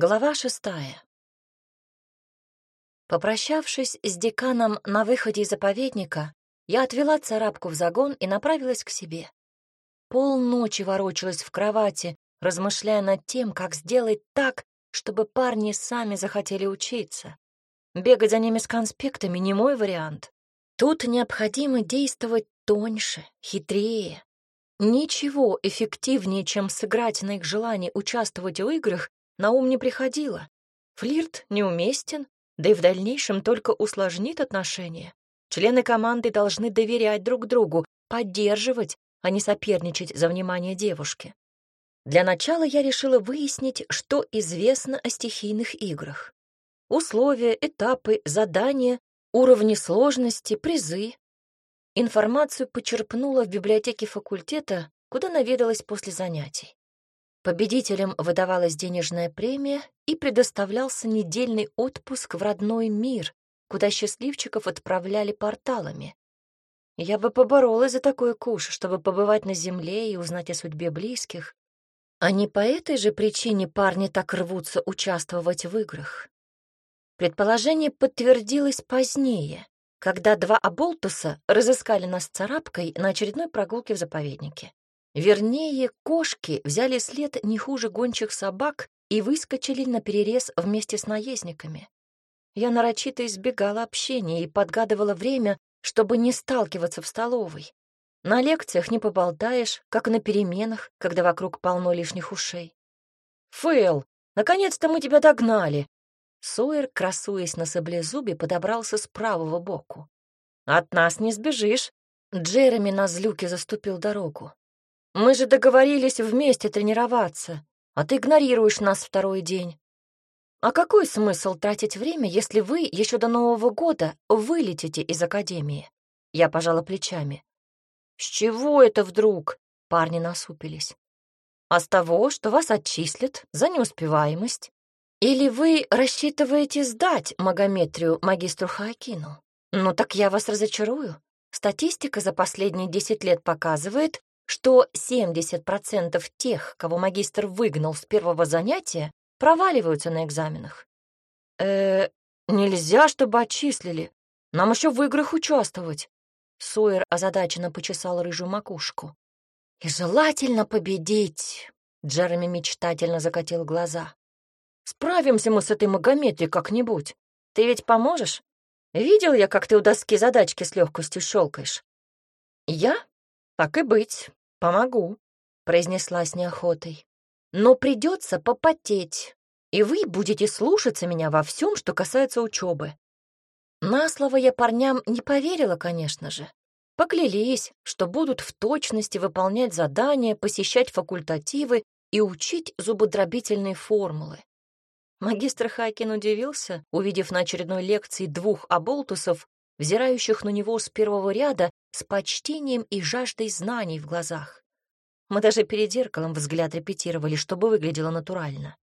Глава шестая. Попрощавшись с деканом на выходе из заповедника, я отвела царапку в загон и направилась к себе. Полночи ворочалась в кровати, размышляя над тем, как сделать так, чтобы парни сами захотели учиться. Бегать за ними с конспектами — не мой вариант. Тут необходимо действовать тоньше, хитрее. Ничего эффективнее, чем сыграть на их желании участвовать в играх, на ум не приходило. Флирт неуместен, да и в дальнейшем только усложнит отношения. Члены команды должны доверять друг другу, поддерживать, а не соперничать за внимание девушки. Для начала я решила выяснить, что известно о стихийных играх. Условия, этапы, задания, уровни сложности, призы. Информацию почерпнула в библиотеке факультета, куда наведалась после занятий. Победителям выдавалась денежная премия и предоставлялся недельный отпуск в родной мир, куда счастливчиков отправляли порталами. Я бы поборолась за такой куш, чтобы побывать на земле и узнать о судьбе близких. А не по этой же причине парни так рвутся участвовать в играх. Предположение подтвердилось позднее, когда два оболтуса разыскали нас царапкой на очередной прогулке в заповеднике. Вернее, кошки взяли след не хуже гончих собак и выскочили на перерез вместе с наездниками. Я нарочито избегала общения и подгадывала время, чтобы не сталкиваться в столовой. На лекциях не поболтаешь, как на переменах, когда вокруг полно лишних ушей. «Фэл, наконец-то мы тебя догнали!» Сойер, красуясь на саблезубе, подобрался с правого боку. «От нас не сбежишь!» Джереми на злюке заступил дорогу. Мы же договорились вместе тренироваться, а ты игнорируешь нас второй день. А какой смысл тратить время, если вы еще до Нового года вылетите из академии? Я пожала плечами. С чего это вдруг? Парни насупились. А с того, что вас отчислят за неуспеваемость. Или вы рассчитываете сдать магометрию магистру Хаакину? Ну так я вас разочарую. Статистика за последние десять лет показывает, что 70% тех, кого магистр выгнал с первого занятия, проваливаются на экзаменах. Э, нельзя, чтобы отчислили. Нам еще в играх участвовать. Сойер озадаченно почесал рыжую макушку. И желательно победить. Джереми мечтательно закатил глаза. Справимся мы с этой Магометрией как-нибудь. Ты ведь поможешь? Видел я, как ты у доски задачки с легкостью щелкаешь. Я? Так и быть. «Помогу», — произнесла с неохотой. «Но придется попотеть, и вы будете слушаться меня во всем, что касается учебы». На слово я парням не поверила, конечно же. Поклялись, что будут в точности выполнять задания, посещать факультативы и учить зубодробительные формулы. Магистр Хайкин удивился, увидев на очередной лекции двух оболтусов, взирающих на него с первого ряда с почтением и жаждой знаний в глазах. Мы даже перед зеркалом взгляд репетировали, чтобы выглядело натурально.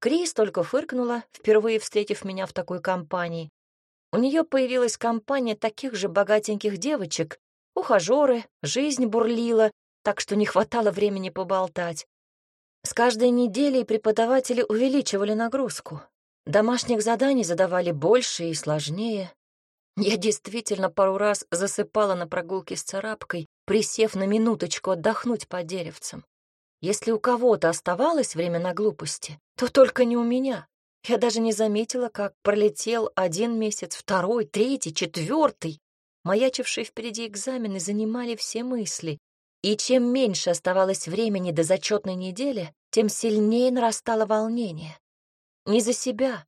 Крис только фыркнула, впервые встретив меня в такой компании. У нее появилась компания таких же богатеньких девочек, ухажеры, жизнь бурлила, так что не хватало времени поболтать. С каждой неделей преподаватели увеличивали нагрузку. Домашних заданий задавали больше и сложнее, я действительно пару раз засыпала на прогулке с царапкой, присев на минуточку отдохнуть по деревцам. Если у кого-то оставалось время на глупости, то только не у меня. Я даже не заметила, как пролетел один месяц, второй, третий, четвертый. Маячившие впереди экзамены занимали все мысли, и чем меньше оставалось времени до зачетной недели, тем сильнее нарастало волнение. Не за себя.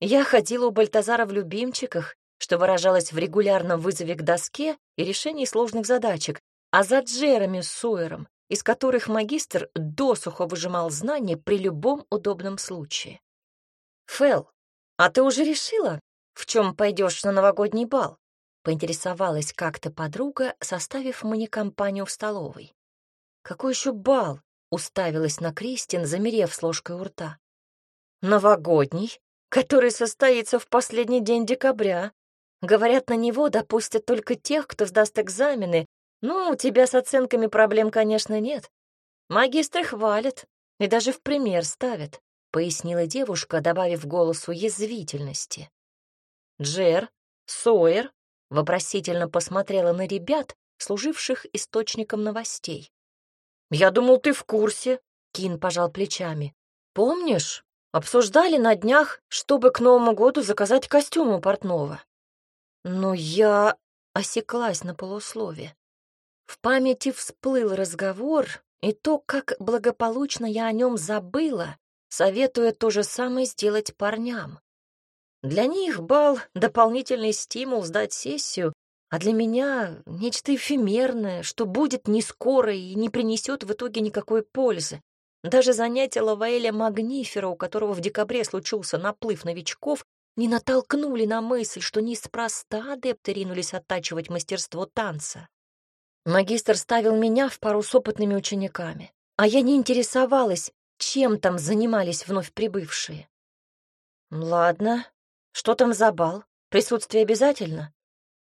Я ходила у Бальтазара в любимчиках что выражалось в регулярном вызове к доске и решении сложных задачек, а за Джереми с Сойером, из которых магистр досухо выжимал знания при любом удобном случае. «Фэл, а ты уже решила, в чем пойдешь на новогодний бал?» поинтересовалась как-то подруга, составив мне компанию в столовой. «Какой еще бал?» — уставилась на Кристин, замерев с ложкой у рта. «Новогодний, который состоится в последний день декабря», Говорят, на него допустят только тех, кто сдаст экзамены. Ну, у тебя с оценками проблем, конечно, нет. Магистры хвалят и даже в пример ставят, — пояснила девушка, добавив голосу язвительности. Джер, Сойер вопросительно посмотрела на ребят, служивших источником новостей. «Я думал, ты в курсе», — Кин пожал плечами. «Помнишь, обсуждали на днях, чтобы к Новому году заказать костюм у портного?» Но я осеклась на полуслове. В памяти всплыл разговор и то, как благополучно я о нем забыла, советуя то же самое сделать парням. Для них бал — дополнительный стимул сдать сессию, а для меня — нечто эфемерное, что будет не скоро и не принесет в итоге никакой пользы. Даже занятия Лаваэля Магнифера, у которого в декабре случился наплыв новичков, не натолкнули на мысль, что неспроста адепты ринулись оттачивать мастерство танца. Магистр ставил меня в пару с опытными учениками, а я не интересовалась, чем там занимались вновь прибывшие. Ладно, что там за бал? Присутствие обязательно?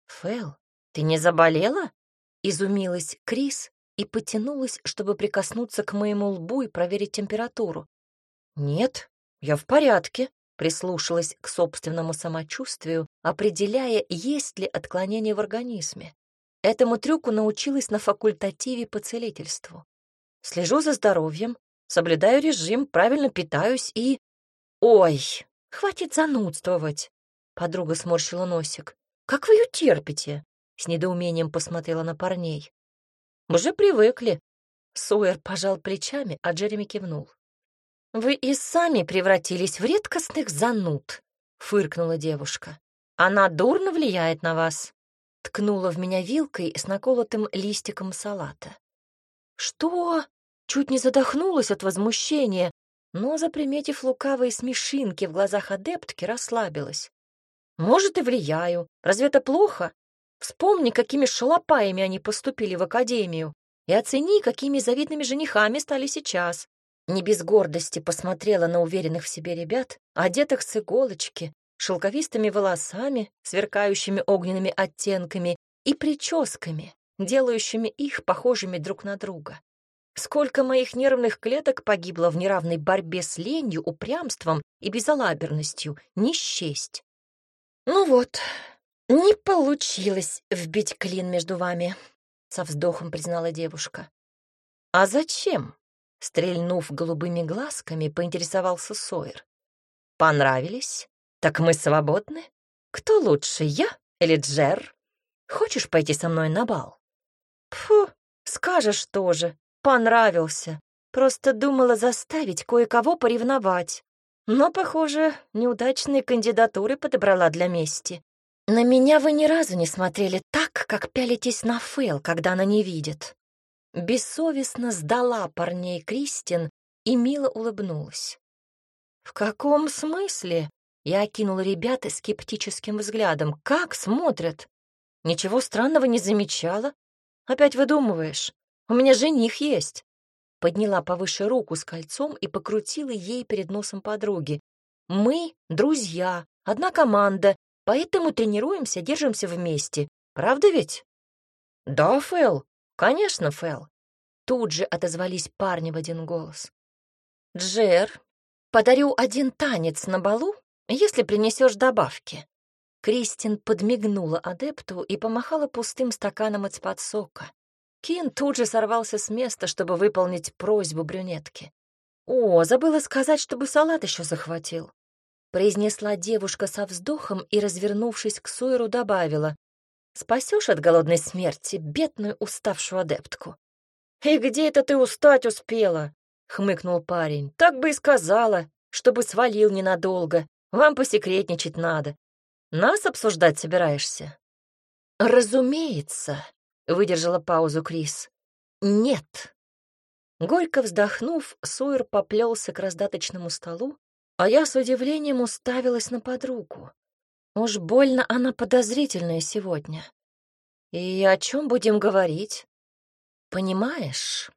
Фэл, ты не заболела? Изумилась Крис и потянулась, чтобы прикоснуться к моему лбу и проверить температуру. Нет, я в порядке, прислушалась к собственному самочувствию, определяя, есть ли отклонение в организме. Этому трюку научилась на факультативе по целительству. Слежу за здоровьем, соблюдаю режим, правильно питаюсь и... Ой, хватит занудствовать. Подруга сморщила носик. Как вы ее терпите? С недоумением посмотрела на парней. Мы же привыкли. Сойер пожал плечами, а Джереми кивнул. «Вы и сами превратились в редкостных зануд», — фыркнула девушка. «Она дурно влияет на вас ткнула в меня вилкой с наколотым листиком салата. «Что?» Чуть не задохнулась от возмущения, но, заприметив лукавые смешинки в глазах адептки, расслабилась. «Может, и влияю. Разве это плохо? Вспомни, какими шалопаями они поступили в академию, и оцени, какими завидными женихами стали сейчас». Не без гордости посмотрела на уверенных в себе ребят, одетых с иголочки, шелковистыми волосами, сверкающими огненными оттенками и прическами, делающими их похожими друг на друга. Сколько моих нервных клеток погибло в неравной борьбе с ленью, упрямством и безалаберностью, не счесть. Ну вот, не получилось вбить клин между вами, со вздохом признала девушка. А зачем? Стрельнув голубыми глазками, поинтересовался Сойер. Понравились? «Так мы свободны? Кто лучше, я или Джер? Хочешь пойти со мной на бал?» «Фу, скажешь тоже. Понравился. Просто думала заставить кое-кого поревновать. Но, похоже, неудачные кандидатуры подобрала для мести. На меня вы ни разу не смотрели так, как пялитесь на Фэл, когда она не видит». Бессовестно сдала парней Кристин и мило улыбнулась. «В каком смысле?» Я окинула ребята скептическим взглядом. «Как смотрят? Ничего странного не замечала? Опять выдумываешь? У меня жених есть!» Подняла повыше руку с кольцом и покрутила ей перед носом подруги. «Мы — друзья, одна команда, поэтому тренируемся, держимся вместе. Правда ведь?» «Да, Фэл, конечно, Фэл!» Тут же отозвались парни в один голос. «Джер, подарю один танец на балу если принесешь добавки». Кристин подмигнула адепту и помахала пустым стаканом из-под сока. Кин тут же сорвался с места, чтобы выполнить просьбу брюнетки. «О, забыла сказать, чтобы салат еще захватил», — произнесла девушка со вздохом и, развернувшись к Сойеру, добавила. «Спасешь от голодной смерти бедную уставшую адептку». «И где это ты устать успела?» — хмыкнул парень. «Так бы и сказала, чтобы свалил ненадолго. Вам посекретничать надо. Нас обсуждать собираешься?» «Разумеется», — выдержала паузу Крис. «Нет». Горько вздохнув, Сойер поплелся к раздаточному столу, а я с удивлением уставилась на подругу. Уж больно она подозрительная сегодня. И о чем будем говорить? Понимаешь?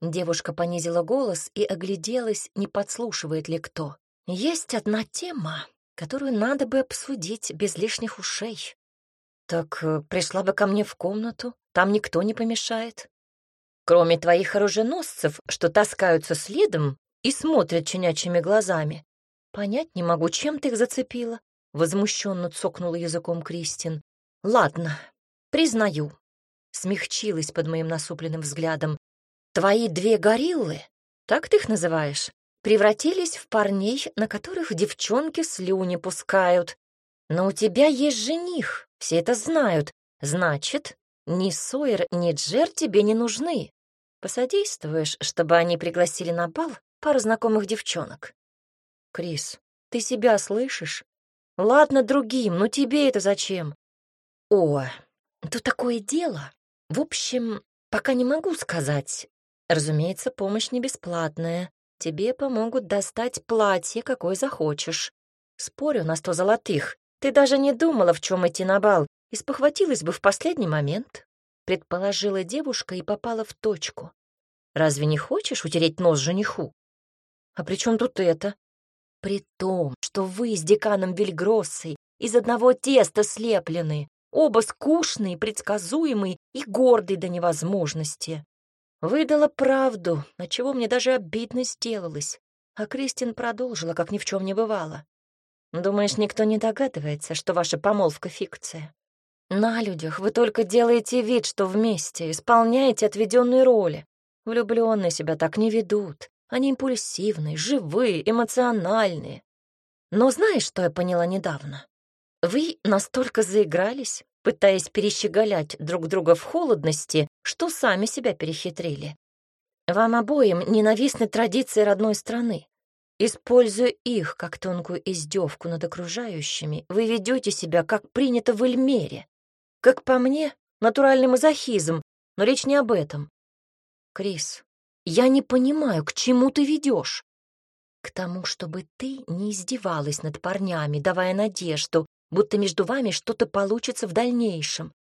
Девушка понизила голос и огляделась, не подслушивает ли кто. Есть одна тема, которую надо бы обсудить без лишних ушей. Так э, пришла бы ко мне в комнату, там никто не помешает. Кроме твоих оруженосцев, что таскаются следом и смотрят чинячими глазами. Понять не могу, чем ты их зацепила. Возмущенно цокнула языком Кристин. Ладно, признаю. Смягчилась под моим насупленным взглядом. Твои две гориллы, так ты их называешь, превратились в парней, на которых девчонки слюни пускают. Но у тебя есть жених, все это знают. Значит, ни Сойер, ни Джер тебе не нужны. Посодействуешь, чтобы они пригласили на бал пару знакомых девчонок. Крис, ты себя слышишь? Ладно другим, но тебе это зачем? О, тут такое дело. В общем, пока не могу сказать. Разумеется, помощь не бесплатная. Тебе помогут достать платье, какое захочешь. Спорю на сто золотых. Ты даже не думала, в чем идти на бал, и спохватилась бы в последний момент. Предположила девушка и попала в точку. Разве не хочешь утереть нос жениху? А при чем тут это? При том, что вы с деканом Вильгроссой из одного теста слеплены, оба скучные, предсказуемые и гордые до невозможности. Выдала правду, от чего мне даже обидно сделалось. А Кристин продолжила, как ни в чем не бывало. «Думаешь, никто не догадывается, что ваша помолвка — фикция? На людях вы только делаете вид, что вместе, исполняете отведенные роли. Влюбленные себя так не ведут. Они импульсивные, живые, эмоциональные. Но знаешь, что я поняла недавно? Вы настолько заигрались, пытаясь перещеголять друг друга в холодности, что сами себя перехитрили. Вам обоим ненавистны традиции родной страны. Используя их как тонкую издевку над окружающими, вы ведете себя, как принято в Эльмере. Как по мне, натуральный мазохизм, но речь не об этом. Крис, я не понимаю, к чему ты ведешь. К тому, чтобы ты не издевалась над парнями, давая надежду, будто между вами что-то получится в дальнейшем.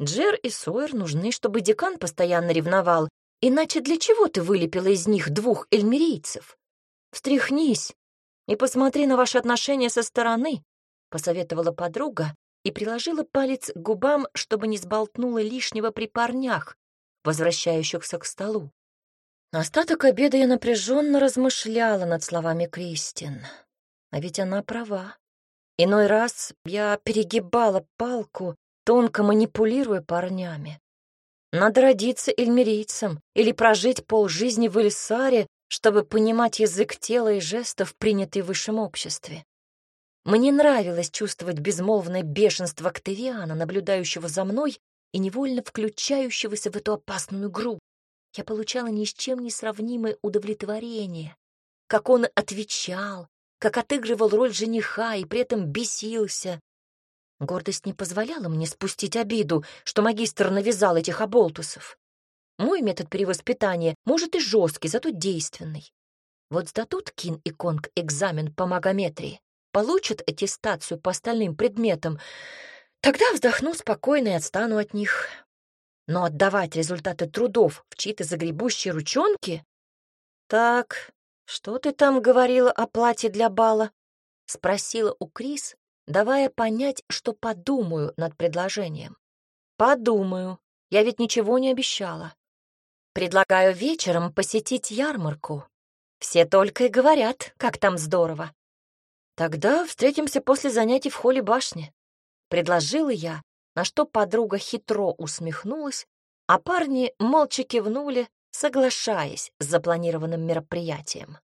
Джер и Сойер нужны, чтобы декан постоянно ревновал, иначе для чего ты вылепила из них двух эльмерийцев? Встряхнись и посмотри на ваши отношения со стороны, посоветовала подруга и приложила палец к губам, чтобы не сболтнула лишнего при парнях, возвращающихся к столу. Остаток обеда я напряженно размышляла над словами Кристин. А ведь она права. Иной раз я перегибала палку, тонко манипулируя парнями. Надо родиться эльмерийцем или прожить полжизни в Эльсаре, чтобы понимать язык тела и жестов, принятый в высшем обществе. Мне нравилось чувствовать безмолвное бешенство Октавиана, наблюдающего за мной и невольно включающегося в эту опасную игру. Я получала ни с чем не сравнимое удовлетворение. Как он отвечал, как отыгрывал роль жениха и при этом бесился. Гордость не позволяла мне спустить обиду, что магистр навязал этих оболтусов. Мой метод перевоспитания, может, и жесткий, зато действенный. Вот сдадут Кин и Конг экзамен по магометрии, получат аттестацию по остальным предметам, тогда вздохну спокойно и отстану от них. Но отдавать результаты трудов в чьи-то загребущие ручонки? Так, «Что ты там говорила о платье для бала?» — спросила у Крис, давая понять, что подумаю над предложением. «Подумаю. Я ведь ничего не обещала. Предлагаю вечером посетить ярмарку. Все только и говорят, как там здорово. Тогда встретимся после занятий в холле башни», — предложила я, на что подруга хитро усмехнулась, а парни молча кивнули, соглашаясь с запланированным мероприятием.